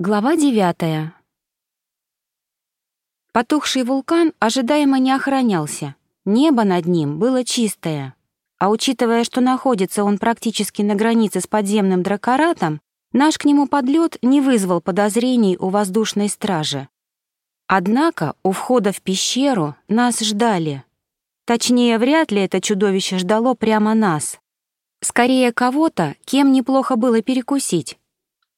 Глава девятая. Потухший вулкан ожидаемо не охранялся. Небо над ним было чистое. А учитывая, что находится он практически на границе с подземным дракоратом, наш к нему подлет не вызвал подозрений у воздушной стражи. Однако у входа в пещеру нас ждали. Точнее, вряд ли это чудовище ждало прямо нас. Скорее, кого-то, кем неплохо было перекусить.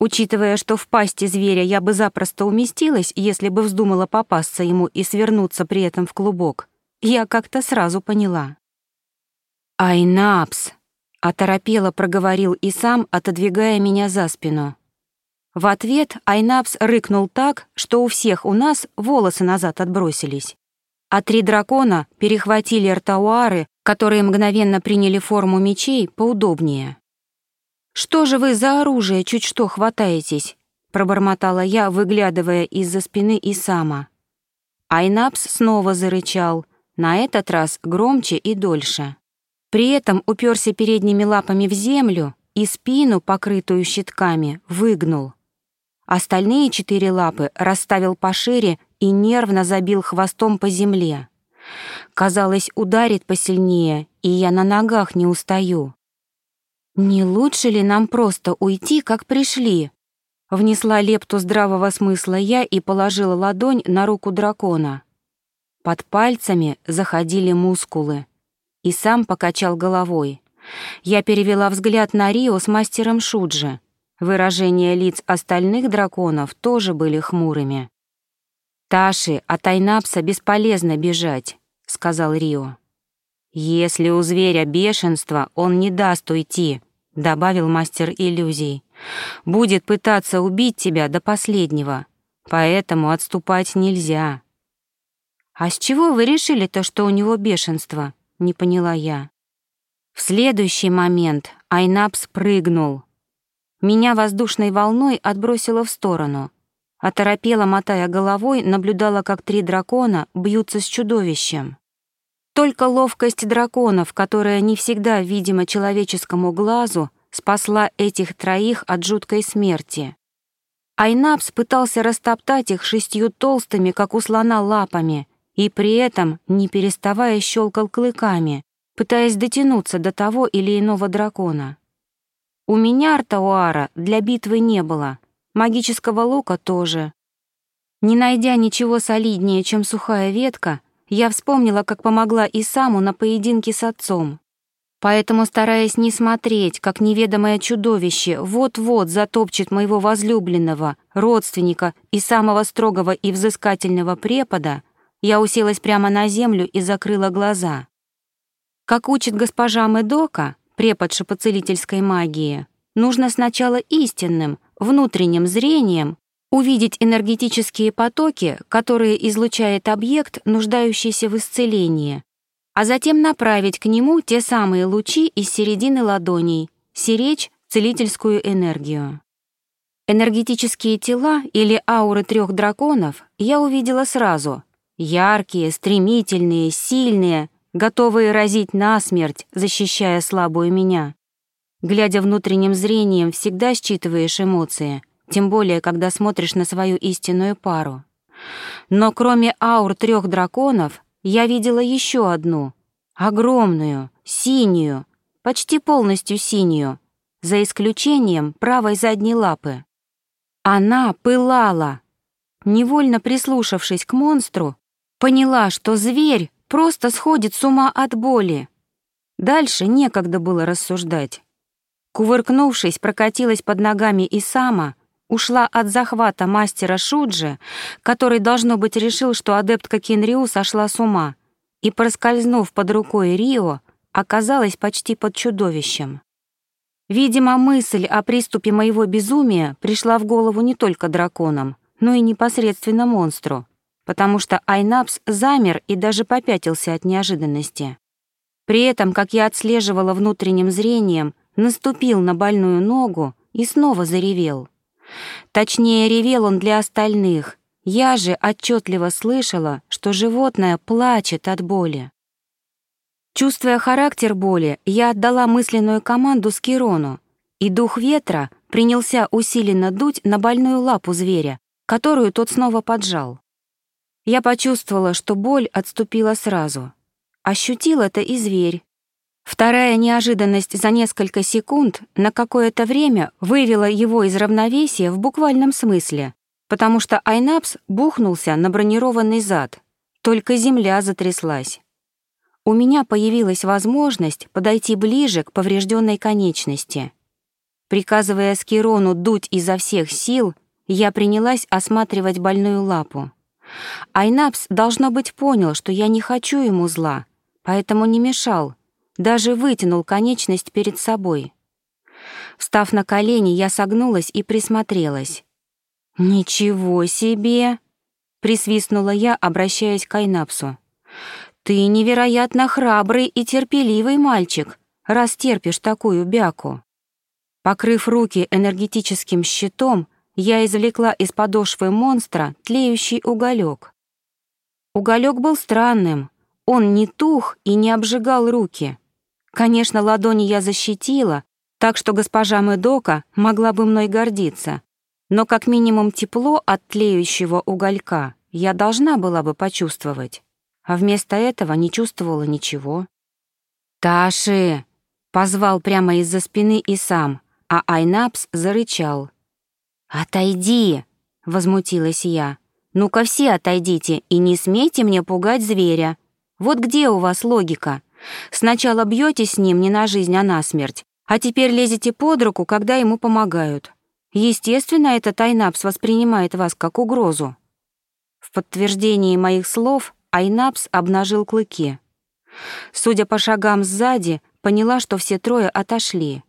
Учитывая, что в пасти зверя я бы запросто уместилась, если бы вздумала попасться ему и свернуться при этом в клубок, я как-то сразу поняла. «Айнапс!» — оторопело проговорил и сам, отодвигая меня за спину. В ответ Айнапс рыкнул так, что у всех у нас волосы назад отбросились. А три дракона перехватили ртауары, которые мгновенно приняли форму мечей поудобнее. «Что же вы за оружие чуть что хватаетесь?» — пробормотала я, выглядывая из-за спины Исама. Айнапс снова зарычал, на этот раз громче и дольше. При этом уперся передними лапами в землю и спину, покрытую щитками, выгнул. Остальные четыре лапы расставил пошире и нервно забил хвостом по земле. Казалось, ударит посильнее, и я на ногах не устаю. «Не лучше ли нам просто уйти, как пришли?» Внесла лепту здравого смысла я и положила ладонь на руку дракона. Под пальцами заходили мускулы. И сам покачал головой. Я перевела взгляд на Рио с мастером Шуджи. Выражения лиц остальных драконов тоже были хмурыми. «Таши, от Айнапса бесполезно бежать», — сказал Рио. «Если у зверя бешенство, он не даст уйти», — добавил мастер иллюзий. «Будет пытаться убить тебя до последнего, поэтому отступать нельзя». «А с чего вы решили-то, что у него бешенство?» — не поняла я. В следующий момент Айнап спрыгнул. Меня воздушной волной отбросило в сторону. Оторопела, мотая головой, наблюдала, как три дракона бьются с чудовищем. Только ловкость драконов, которая не всегда видима человеческому глазу, спасла этих троих от жуткой смерти. Айнапс пытался растоптать их шестью толстыми, как у слона, лапами, и при этом, не переставая, щелкал клыками, пытаясь дотянуться до того или иного дракона. У меня Артауара для битвы не было, магического лука тоже. Не найдя ничего солиднее, чем сухая ветка, я вспомнила, как помогла и саму на поединке с отцом. Поэтому, стараясь не смотреть, как неведомое чудовище вот-вот затопчет моего возлюбленного, родственника и самого строгого и взыскательного препода, я уселась прямо на землю и закрыла глаза. Как учит госпожа Медока, преподша по целительской магии, нужно сначала истинным, внутренним зрением увидеть энергетические потоки, которые излучает объект, нуждающийся в исцелении, а затем направить к нему те самые лучи из середины ладоней, сиречь целительскую энергию. Энергетические тела или ауры трех драконов я увидела сразу. Яркие, стремительные, сильные, готовые разить насмерть, защищая слабую меня. Глядя внутренним зрением, всегда считываешь эмоции — тем более, когда смотришь на свою истинную пару. Но кроме аур трех драконов, я видела еще одну, огромную, синюю, почти полностью синюю, за исключением правой задней лапы. Она пылала. Невольно прислушавшись к монстру, поняла, что зверь просто сходит с ума от боли. Дальше некогда было рассуждать. Кувыркнувшись, прокатилась под ногами и сама, ушла от захвата мастера Шуджи, который, должно быть, решил, что адептка Кинриу сошла с ума, и, проскользнув под рукой Рио, оказалась почти под чудовищем. Видимо, мысль о приступе моего безумия пришла в голову не только драконам, но и непосредственно монстру, потому что Айнапс замер и даже попятился от неожиданности. При этом, как я отслеживала внутренним зрением, наступил на больную ногу и снова заревел. Точнее, ревел он для остальных. Я же отчетливо слышала, что животное плачет от боли. Чувствуя характер боли, я отдала мысленную команду Скирону, и дух ветра, принялся усиленно дуть на больную лапу зверя, которую тот снова поджал. Я почувствовала, что боль отступила сразу. Ощутил это и зверь. Вторая неожиданность за несколько секунд на какое-то время вывела его из равновесия в буквальном смысле, потому что Айнапс бухнулся на бронированный зад. Только земля затряслась. У меня появилась возможность подойти ближе к поврежденной конечности. Приказывая Скирону дуть изо всех сил, я принялась осматривать больную лапу. Айнапс, должно быть, понял, что я не хочу ему зла, поэтому не мешал, даже вытянул конечность перед собой. Встав на колени, я согнулась и присмотрелась. «Ничего себе!» — присвистнула я, обращаясь к Айнапсу. «Ты невероятно храбрый и терпеливый мальчик, раз терпишь такую бяку». Покрыв руки энергетическим щитом, я извлекла из подошвы монстра тлеющий уголек. Уголек был странным, он не тух и не обжигал руки. Конечно, ладони я защитила, так что госпожа Медока могла бы мной гордиться, но как минимум тепло от тлеющего уголька я должна была бы почувствовать, а вместо этого не чувствовала ничего. «Таши!» — позвал прямо из-за спины и сам, а Айнапс зарычал. «Отойди!» — возмутилась я. «Ну-ка все отойдите и не смейте мне пугать зверя. Вот где у вас логика? Сначала бьете с ним не на жизнь, а на смерть, а теперь лезете под руку, когда ему помогают. Естественно, этот Айнапс воспринимает вас как угрозу». В подтверждении моих слов Айнапс обнажил клыки. Судя по шагам сзади, поняла, что все трое отошли.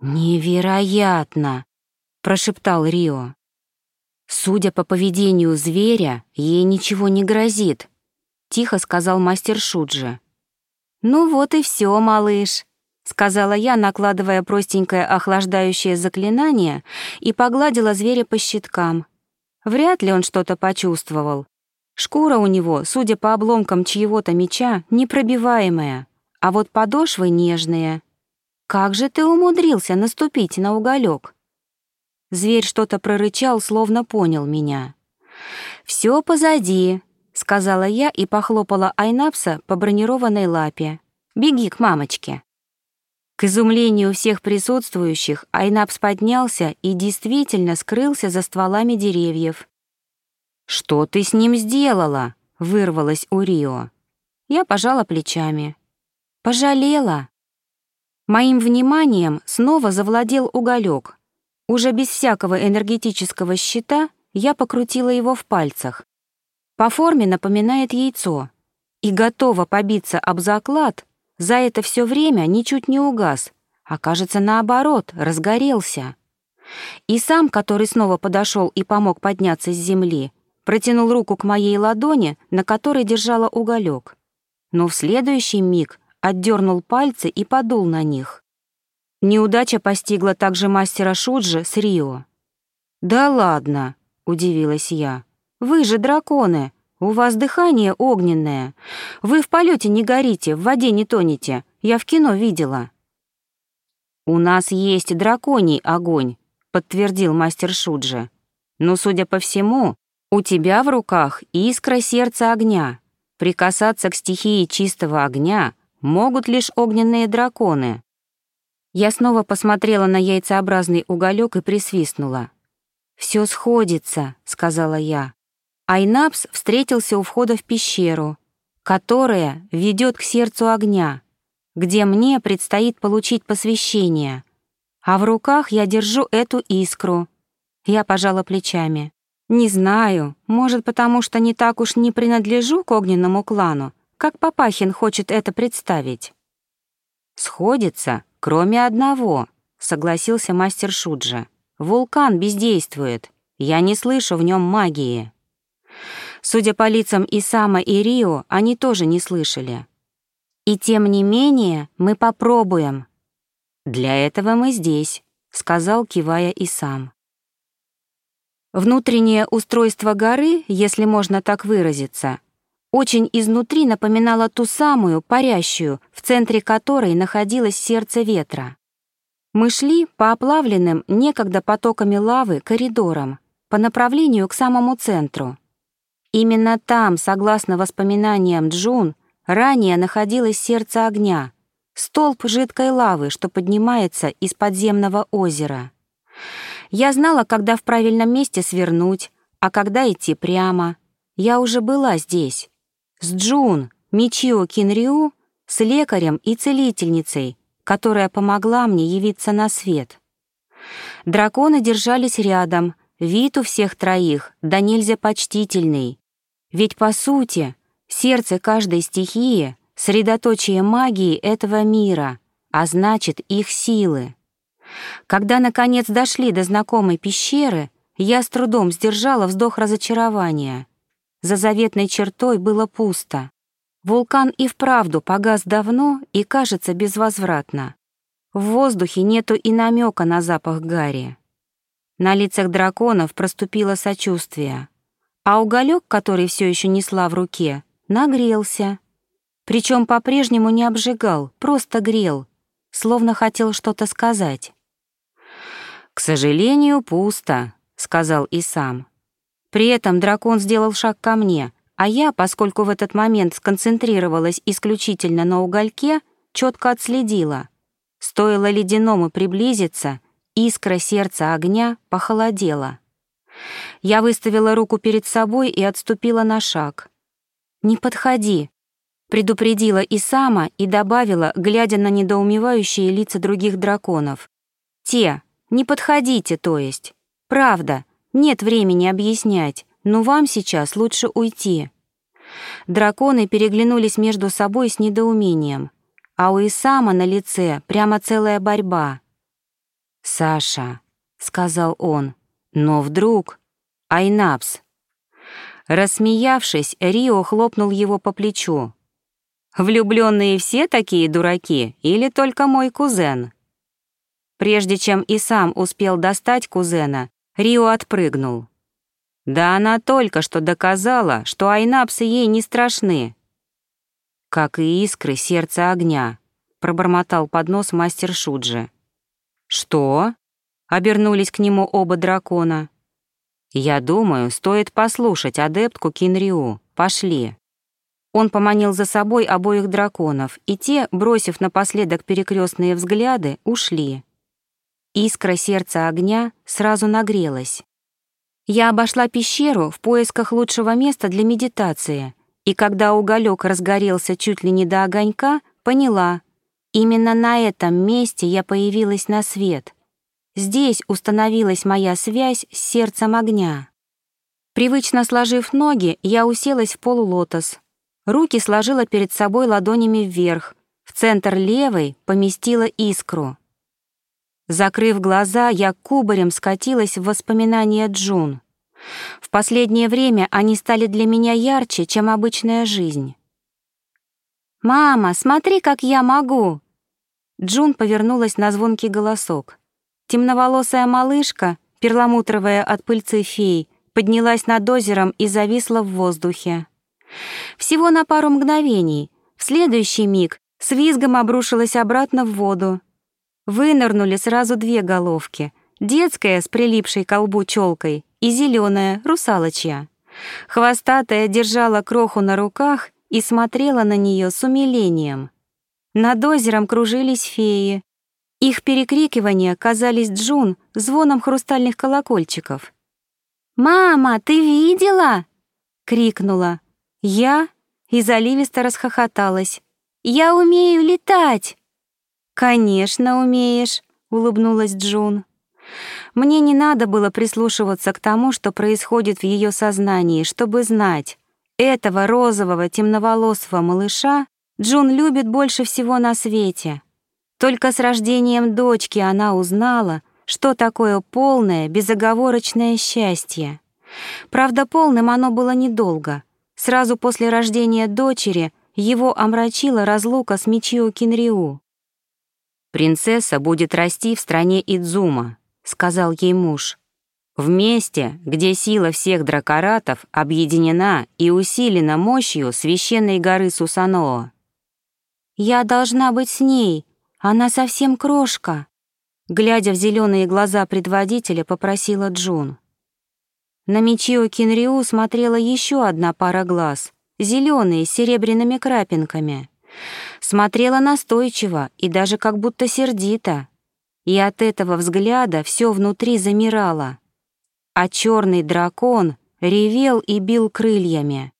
«Невероятно!» — прошептал Рио. «Судя по поведению зверя, ей ничего не грозит», — тихо сказал мастер Шуджи. «Ну вот и все, малыш», — сказала я, накладывая простенькое охлаждающее заклинание и погладила зверя по щиткам. Вряд ли он что-то почувствовал. Шкура у него, судя по обломкам чьего-то меча, непробиваемая, а вот подошвы нежные. Как же ты умудрился наступить на уголек? Зверь что-то прорычал, словно понял меня. «Все позади», — сказала я и похлопала Айнапса по бронированной лапе. «Беги к мамочке». К изумлению всех присутствующих Айнапс поднялся и действительно скрылся за стволами деревьев. «Что ты с ним сделала?» — вырвалось у Рио. Я пожала плечами. «Пожалела». Моим вниманием снова завладел уголек, уже без всякого энергетического щита я покрутила его в пальцах. По форме напоминает яйцо. И готова побиться об заклад, за это все время ничуть не угас, а кажется, наоборот, разгорелся. И сам, который снова подошел и помог подняться с земли, протянул руку к моей ладони, на которой держала уголек. Но в следующий миг отдернул пальцы и подул на них. Неудача постигла также мастера Шуджи с Рио. «Да ладно», — удивилась я. «Вы же драконы, у вас дыхание огненное. Вы в полете не горите, в воде не тонете. Я в кино видела». «У нас есть драконий огонь», — подтвердил мастер Шуджи. «Но, судя по всему, у тебя в руках искра сердца огня. Прикасаться к стихии чистого огня могут лишь огненные драконы. Я снова посмотрела на яйцеобразный уголек и присвистнула. «Все сходится», — сказала я. Айнапс встретился у входа в пещеру, которая ведет к сердцу огня, где мне предстоит получить посвящение. А в руках я держу эту искру. Я пожала плечами. Не знаю, может, потому что не так уж не принадлежу к огненному клану, как Папахин хочет это представить. Сходится, «Кроме одного», — согласился мастер Шуджа. «Вулкан бездействует. Я не слышу в нем магии». Судя по лицам Исама и Рио, они тоже не слышали. «И тем не менее мы попробуем». «Для этого мы здесь», — сказал, кивая Исам. Внутреннее устройство горы, если можно так выразиться, очень изнутри напоминала ту самую, парящую, в центре которой находилось сердце ветра. Мы шли по оплавленным некогда потоками лавы коридорам по направлению к самому центру. Именно там, согласно воспоминаниям Джун, ранее находилось сердце огня, столб жидкой лавы, что поднимается из подземного озера. Я знала, когда в правильном месте свернуть, а когда идти прямо. Я уже была здесь. С Джун, Мичио Кинрю, с лекарем и целительницей, которая помогла мне явиться на свет. Драконы держались рядом, вид у всех троих, да нельзя почтительный. Ведь, по сути, сердце каждой стихии — средоточие магии этого мира, а значит, их силы. Когда, наконец, дошли до знакомой пещеры, я с трудом сдержала вздох разочарования. За заветной чертой было пусто. Вулкан и вправду погас давно и, кажется, безвозвратно. В воздухе нету и намека на запах гари. На лицах драконов проступило сочувствие, а уголек, который все еще несла в руке, нагрелся. Причем по-прежнему не обжигал, просто грел, словно хотел что-то сказать. «К сожалению, пусто», — сказал и сам. При этом дракон сделал шаг ко мне, а я, поскольку в этот момент сконцентрировалась исключительно на угольке, четко отследила. Стоило ледяному приблизиться, искра сердца огня похолодела. Я выставила руку перед собой и отступила на шаг. «Не подходи», — предупредила и сама и добавила, глядя на недоумевающие лица других драконов. «Те, не подходите, то есть. Правда, нет времени объяснять, но вам сейчас лучше уйти». Драконы переглянулись между собой с недоумением, а у Исама на лице прямо целая борьба. «Саша», — сказал он, — «но вдруг...» «Айнапс». Рассмеявшись, Рио хлопнул его по плечу. «Влюбленные все такие дураки или только мой кузен?» Прежде чем и сам успел достать кузена, Рио отпрыгнул. Да она только что доказала, что айнапсы ей не страшны. Как и искры сердца огня, пробормотал под нос мастер Шуджи. Что? Обернулись к нему оба дракона. Я думаю, стоит послушать адептку Кинриу. Пошли. Он поманил за собой обоих драконов, и те, бросив напоследок перекрестные взгляды, ушли. Искра сердца огня сразу нагрелась. Я обошла пещеру в поисках лучшего места для медитации, и когда уголек разгорелся чуть ли не до огонька, поняла, именно на этом месте я появилась на свет. Здесь установилась моя связь с сердцем огня. Привычно сложив ноги, я уселась в полулотос. Руки сложила перед собой ладонями вверх, в центр левой поместила искру. Закрыв глаза, я кубарем скатилась в воспоминания Джун. В последнее время они стали для меня ярче, чем обычная жизнь. «Мама, смотри, как я могу!» Джун повернулась на звонкий голосок. Темноволосая малышка, перламутровая от пыльцы фей, поднялась над озером и зависла в воздухе. Всего на пару мгновений, в следующий миг с визгом обрушилась обратно в воду. Вынырнули сразу две головки. Детская с прилипшей к колбу челкой и зеленая, русалочья. Хвостатая держала кроху на руках и смотрела на нее с умилением. Над озером кружились феи. Их перекрикивания казались Джун звоном хрустальных колокольчиков. «Мама, ты видела?» — крикнула. Я и заливисто расхохоталась. «Я умею летать!» «Конечно умеешь», — улыбнулась Джун. Мне не надо было прислушиваться к тому, что происходит в ее сознании, чтобы знать, этого розового темноволосого малыша Джун любит больше всего на свете. Только с рождением дочки она узнала, что такое полное, безоговорочное счастье. Правда, полным оно было недолго. Сразу после рождения дочери его омрачила разлука с Мичио Кинриу. «Принцесса будет расти в стране Идзума», — сказал ей муж. «В месте, где сила всех дракоратов объединена и усилена мощью священной горы Сусаноо». «Я должна быть с ней, она совсем крошка». Глядя в зеленые глаза предводителя, попросила Джун. На Мичио Кинриу смотрела еще одна пара глаз, зеленые с серебряными крапинками. Смотрела настойчиво и даже как будто сердито. И от этого взгляда все внутри замирало. А черный дракон ревел и бил крыльями.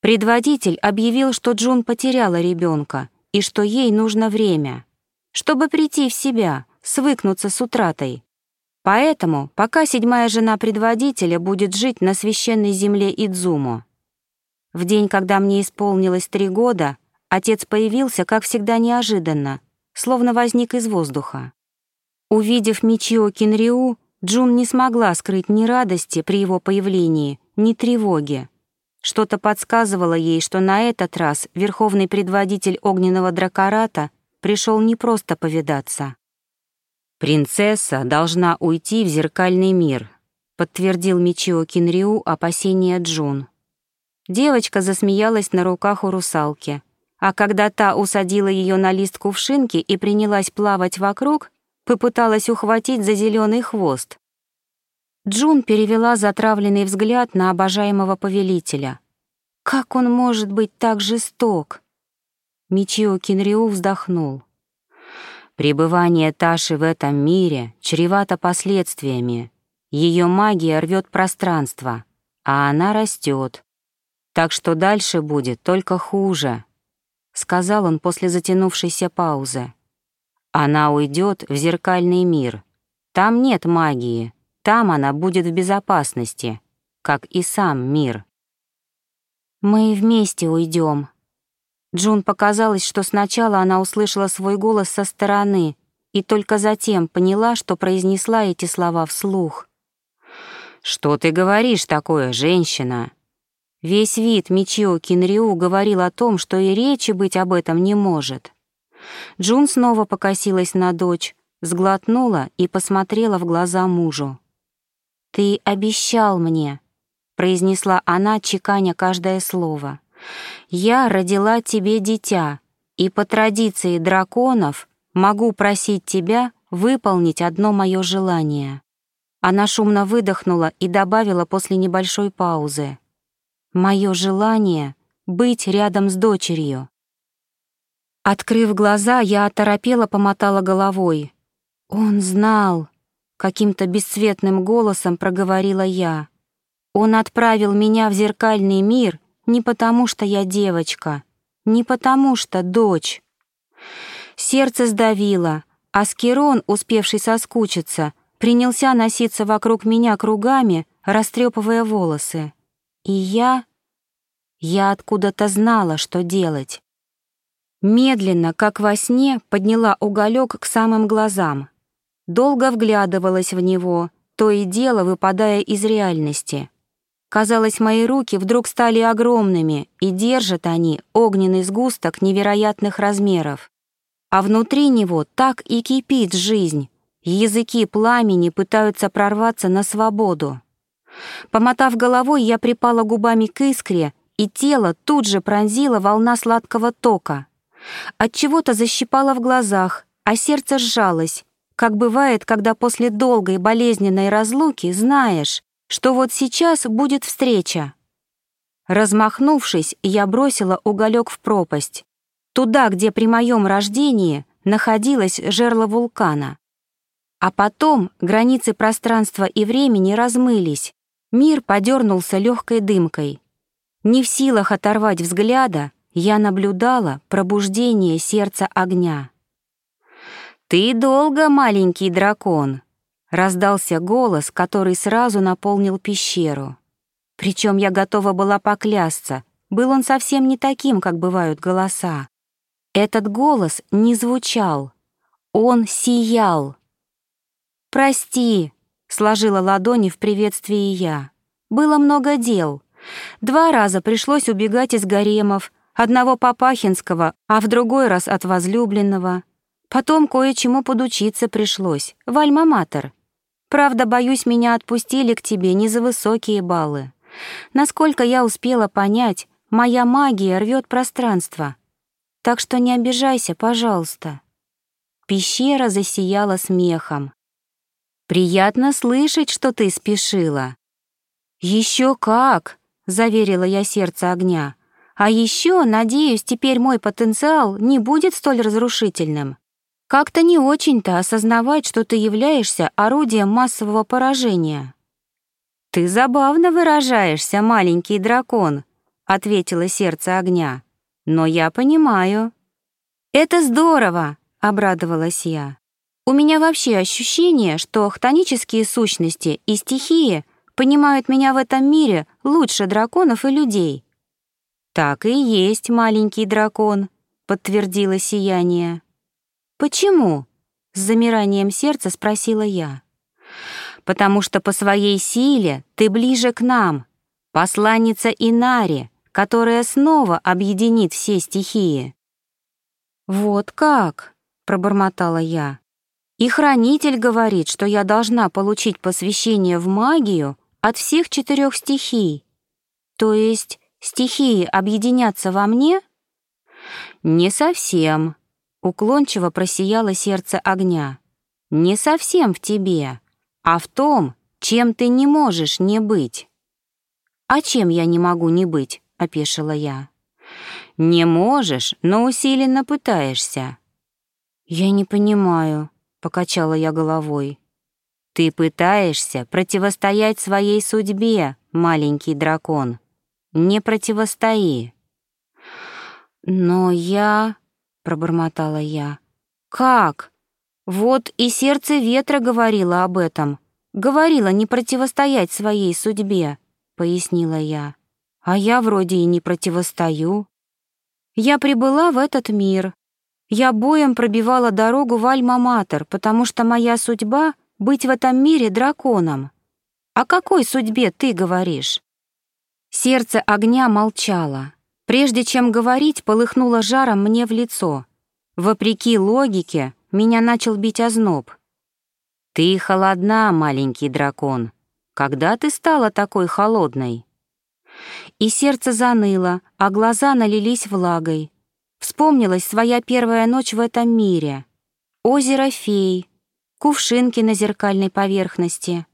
Предводитель объявил, что Джун потеряла ребенка и что ей нужно время, чтобы прийти в себя, свыкнуться с утратой. Поэтому пока седьмая жена предводителя будет жить на священной земле Идзуму. В день, когда мне исполнилось три года, отец появился, как всегда, неожиданно, словно возник из воздуха. Увидев Мичио Кинриу, Джун не смогла скрыть ни радости при его появлении, ни тревоги. Что-то подсказывало ей, что на этот раз верховный предводитель огненного дракората пришел не просто повидаться. «Принцесса должна уйти в зеркальный мир», — подтвердил Мичио Кинриу опасения Джун. Девочка засмеялась на руках у русалки, а когда та усадила ее на лист кувшинки и принялась плавать вокруг, попыталась ухватить за зеленый хвост. Джун перевела затравленный взгляд на обожаемого повелителя. Как он может быть так жесток? Мичио Кинриу вздохнул. Пребывание Таши в этом мире чревато последствиями. Ее магия рвет пространство, а она растет. Так что дальше будет только хуже, сказал он после затянувшейся паузы. Она уйдет в зеркальный мир. Там нет магии, там она будет в безопасности, как и сам мир. «Мы вместе уйдем. Джун показалось, что сначала она услышала свой голос со стороны и только затем поняла, что произнесла эти слова вслух. «Что ты говоришь такое, женщина?» Весь вид Мичио Кинриу говорил о том, что и речи быть об этом не может. Джун снова покосилась на дочь, сглотнула и посмотрела в глаза мужу. «Ты обещал мне», произнесла она, чеканя каждое слово. «Я родила тебе дитя, и по традиции драконов могу просить тебя выполнить одно мое желание». Она шумно выдохнула и добавила после небольшой паузы. «Мое желание — быть рядом с дочерью». Открыв глаза, я оторопела помотала головой. «Он знал», — каким-то бесцветным голосом проговорила я. Он отправил меня в зеркальный мир не потому, что я девочка, не потому, что дочь. Сердце сдавило, а Скирон, успевший соскучиться, принялся носиться вокруг меня кругами, растрепывая волосы. И я... Я откуда-то знала, что делать. Медленно, как во сне, подняла уголек к самым глазам. Долго вглядывалась в него, то и дело выпадая из реальности — Казалось, мои руки вдруг стали огромными, и держат они огненный сгусток невероятных размеров. А внутри него так и кипит жизнь. Языки пламени пытаются прорваться на свободу. Помотав головой, я припала губами к искре, и тело тут же пронзила волна сладкого тока. От чего-то защипало в глазах, а сердце сжалось, как бывает, когда после долгой болезненной разлуки знаешь, что вот сейчас будет встреча. Размахнувшись, я бросила уголек в пропасть, туда, где при моем рождении находилось жерло вулкана. А потом границы пространства и времени размылись, мир подернулся легкой дымкой. Не в силах оторвать взгляда, я наблюдала пробуждение сердца огня. «Ты долго, маленький дракон», Раздался голос, который сразу наполнил пещеру. Причем я готова была поклясться, был он совсем не таким, как бывают голоса. Этот голос не звучал, он сиял. «Прости», — сложила ладони в приветствии я. «Было много дел. Два раза пришлось убегать из гаремов, одного Папахинского, а в другой раз от возлюбленного. Потом кое-чему подучиться пришлось, в Альма-Матер. Правда, боюсь, меня отпустили к тебе не за высокие баллы. Насколько я успела понять, моя магия рвет пространство. Так что не обижайся, пожалуйста». Пещера засияла смехом. «Приятно слышать, что ты спешила». «Еще как!» — заверила я сердце огня. «А еще, надеюсь, теперь мой потенциал не будет столь разрушительным. Как-то не очень-то осознавать, что ты являешься орудием массового поражения». «Ты забавно выражаешься, маленький дракон», — ответило сердце огня. «Но я понимаю». «Это здорово!» — обрадовалась я. «У меня вообще ощущение, что хтонические сущности и стихии понимают меня в этом мире лучше драконов и людей». «Так и есть, маленький дракон», — подтвердило сияние. «Почему?» — с замиранием сердца спросила я. «Потому что по своей силе ты ближе к нам, посланница Инари, которая снова объединит все стихии». «Вот как?» — пробормотала я. «И хранитель говорит, что я должна получить посвящение в магию от всех четырех стихий. То есть стихии объединятся во мне?» «Не совсем», — уклончиво просияло сердце огня. «Не совсем в тебе, а в том, чем ты не можешь не быть». «А чем я не могу не быть?» — опешила я. «Не можешь, но усиленно пытаешься». «Я не понимаю», — покачала я головой. «Ты пытаешься противостоять своей судьбе, маленький дракон. Не противостои». «Но я...» — пробормотала я. «Как? Вот и сердце ветра говорило об этом. Говорило не противостоять своей судьбе», — пояснила я. А я вроде и не противостою. Я прибыла в этот мир. Я боем пробивала дорогу в Альма-Матер, потому что моя судьба — быть в этом мире драконом. О какой судьбе ты говоришь? Сердце огня молчало. Прежде чем говорить, полыхнуло жаром мне в лицо. Вопреки логике, меня начал бить озноб. «Ты холодна, маленький дракон. Когда ты стала такой холодной?» И сердце заныло, а глаза налились влагой. Вспомнилась своя первая ночь в этом мире. Озеро фей, кувшинки на зеркальной поверхности,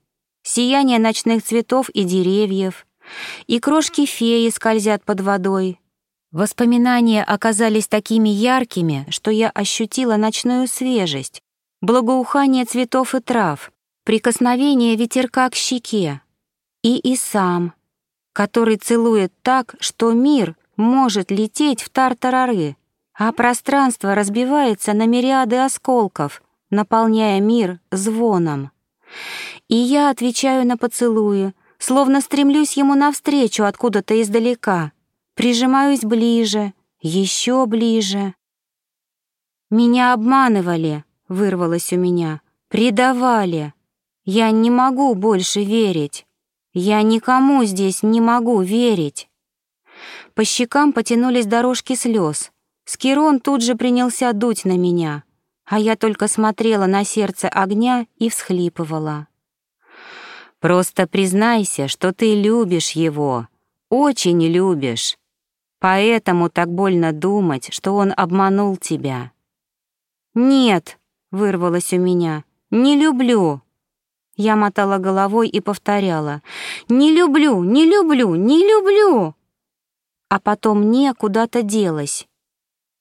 сияние ночных цветов и деревьев, и крошки феи скользят под водой. Воспоминания оказались такими яркими, что я ощутила ночную свежесть, благоухание цветов и трав, прикосновение ветерка к щеке. И и сам — который целует так, что мир может лететь в тартарары, а пространство разбивается на мириады осколков, наполняя мир звоном. И я отвечаю на поцелуи, словно стремлюсь ему навстречу откуда-то издалека, прижимаюсь ближе, еще ближе. «Меня обманывали», — вырвалось у меня, — «предавали. Я не могу больше верить». Я никому здесь не могу верить. По щекам потянулись дорожки слез. Скирон тут же принялся дуть на меня, а я только смотрела на сердце огня и всхлипывала. «Просто признайся, что ты любишь его, очень любишь. Поэтому так больно думать, что он обманул тебя». «Нет», — вырвалось у меня, — «не люблю». Я мотала головой и повторяла «Не люблю, не люблю, не люблю!» А потом мне куда-то делась.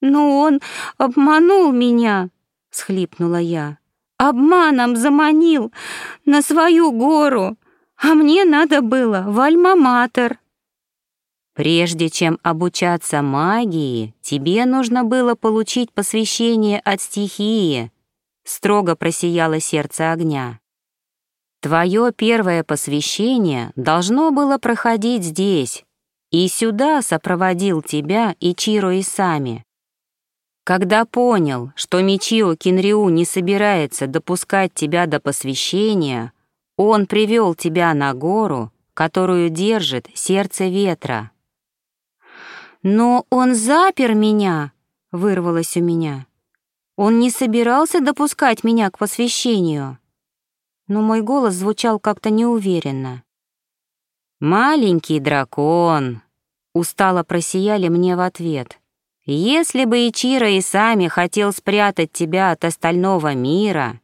«Но он обманул меня!» — схлипнула я. «Обманом заманил на свою гору, а мне надо было в Альма-Матер». «Прежде чем обучаться магии, тебе нужно было получить посвящение от стихии», — строго просияло сердце огня. Твое первое посвящение должно было проходить здесь, и сюда сопроводил тебя Ичиро и сами. Когда понял, что Мичио Кинриу не собирается допускать тебя до посвящения, он привел тебя на гору, которую держит сердце ветра. «Но он запер меня!» — вырвалось у меня. «Он не собирался допускать меня к посвящению» но мой голос звучал как-то неуверенно. «Маленький дракон!» — устало просияли мне в ответ. Если бы Ичиро и сами хотел спрятать тебя от остального мира,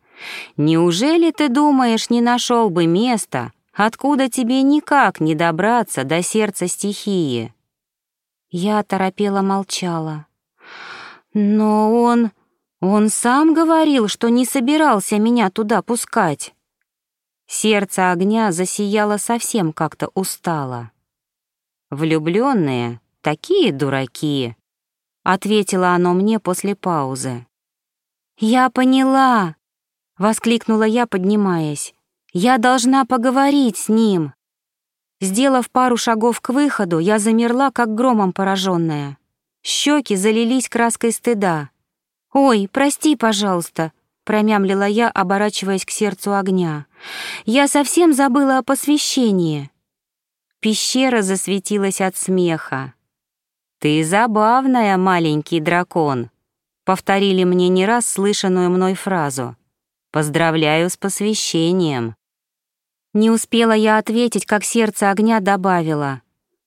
неужели ты думаешь, не нашел бы места, откуда тебе никак не добраться до сердца стихии?» Я торопела молчала. «Но он... он сам говорил, что не собирался меня туда пускать». Сердце огня засияло совсем как-то устало. Влюбленные такие дураки, ответило оно мне после паузы. Я поняла, воскликнула я, поднимаясь. Я должна поговорить с ним. Сделав пару шагов к выходу, я замерла, как громом пораженная. Щеки залились краской стыда. «Ой, прости, пожалуйста», — промямлила я, оборачиваясь к сердцу огня. «Я совсем забыла о посвящении». Пещера засветилась от смеха. «Ты забавная, маленький дракон», — повторили мне не раз слышанную мной фразу. «Поздравляю с посвящением». Не успела я ответить, как сердце огня добавило.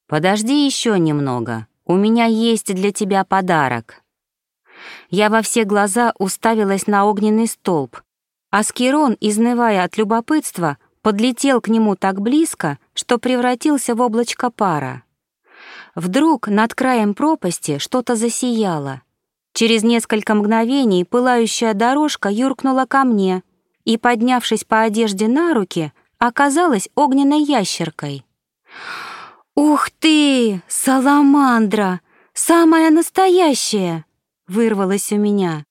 «Подожди еще немного, у меня есть для тебя подарок». Я во все глаза уставилась на огненный столб. Аскерон, изнывая от любопытства, подлетел к нему так близко, что превратился в облачко пара. Вдруг над краем пропасти что-то засияло. Через несколько мгновений пылающая дорожка юркнула ко мне и, поднявшись по одежде на руки, оказалась огненной ящеркой. «Ух ты! Саламандра! Самая настоящая!» — вырвалась у меня.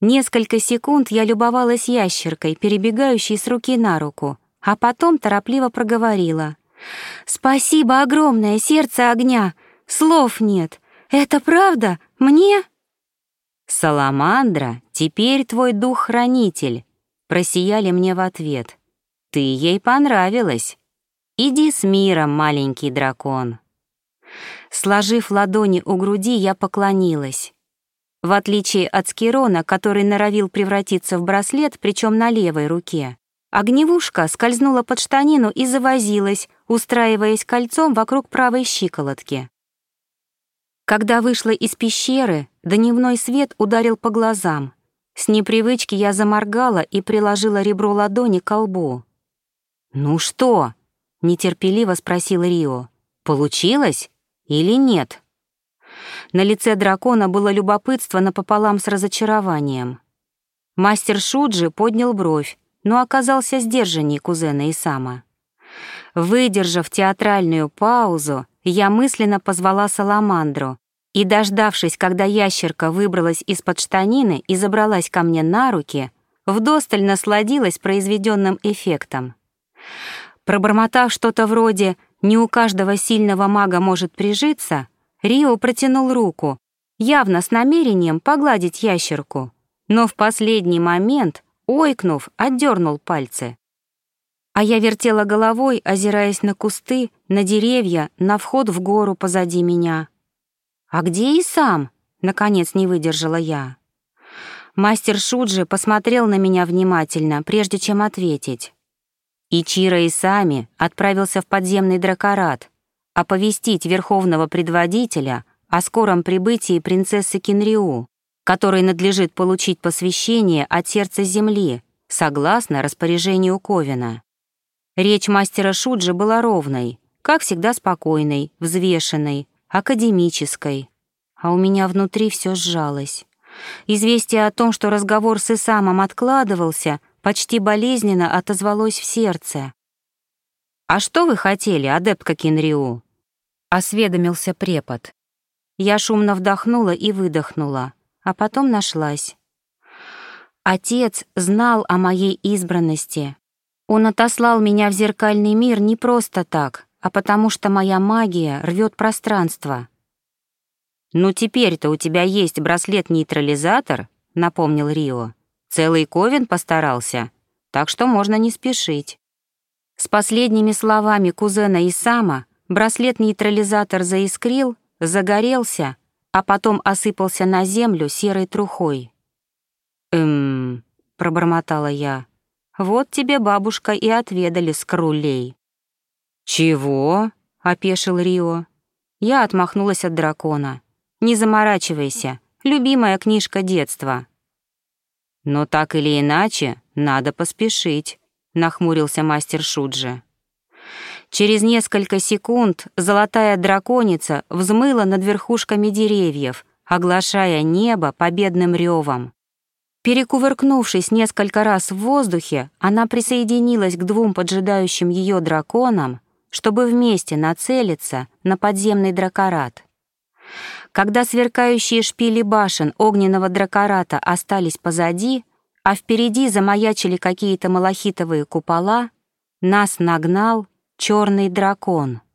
Несколько секунд я любовалась ящеркой, перебегающей с руки на руку, а потом торопливо проговорила. «Спасибо огромное, сердце огня! Слов нет! Это правда? Мне?» «Саламандра, теперь твой дух-хранитель», — просияли мне в ответ. Ты ей понравилась. Иди с миром, маленький дракон. Сложив ладони у груди, я поклонилась. В отличие от Скирона, который норовил превратиться в браслет, причем на левой руке, огневушка скользнула под штанину и завозилась, устраиваясь кольцом вокруг правой щиколотки. Когда вышла из пещеры, дневной свет ударил по глазам. С непривычки я заморгала и приложила ребро ладони к лбу. «Ну что?» — нетерпеливо спросил Рио. «Получилось или нет?» На лице дракона было любопытство напополам с разочарованием. Мастер Шуджи поднял бровь, но оказался сдержанней кузена Исама. Выдержав театральную паузу, я мысленно позвала Саламандру и, дождавшись, когда ящерка выбралась из-под штанины и забралась ко мне на руки, вдосталь насладилась произведенным эффектом. Пробормотав что-то вроде «не у каждого сильного мага может прижиться», Рио протянул руку, явно с намерением погладить ящерку, но в последний момент, ойкнув, отдернул пальцы. А я вертела головой, озираясь на кусты, на деревья, на вход в гору позади меня. «А где и сам?» — наконец не выдержала я. Мастер Шуджи посмотрел на меня внимательно, прежде чем ответить. Ичиро и сами отправился в подземный дракорат оповестить верховного предводителя о скором прибытии принцессы Кинриу, которой надлежит получить посвящение от сердца земли, согласно распоряжению Ковина. Речь мастера Шуджи была ровной, как всегда спокойной, взвешенной, академической. А у меня внутри все сжалось. Известие о том, что разговор с Исамом откладывался — почти болезненно отозвалось в сердце. «А что вы хотели, адептка Кинриу?» — осведомился препод. Я шумно вдохнула и выдохнула, а потом нашлась. Отец знал о моей избранности. Он отослал меня в зеркальный мир не просто так, а потому что моя магия рвет пространство. «Ну теперь-то у тебя есть браслет-нейтрализатор», — напомнил Рио. Целый Ковен постарался, так что можно не спешить. С последними словами кузена Исама браслет-нейтрализатор заискрил, загорелся, а потом осыпался на землю серой трухой. «Эм...» — пробормотала я. «Вот тебе бабушка и отведали скрулей». «Чего?» — опешил Рио. Я отмахнулась от дракона. Не заморачивайся, любимая книжка детства». «Но так или иначе, надо поспешить», — нахмурился мастер Шуджи. Через несколько секунд золотая драконица взмыла над верхушками деревьев, оглашая небо победным ревом. Перекувыркнувшись несколько раз в воздухе, она присоединилась к двум поджидающим ее драконам, чтобы вместе нацелиться на подземный дракорат. Когда сверкающие шпили башен огненного дракората остались позади, а впереди замаячили какие-то малахитовые купола, нас нагнал черный дракон —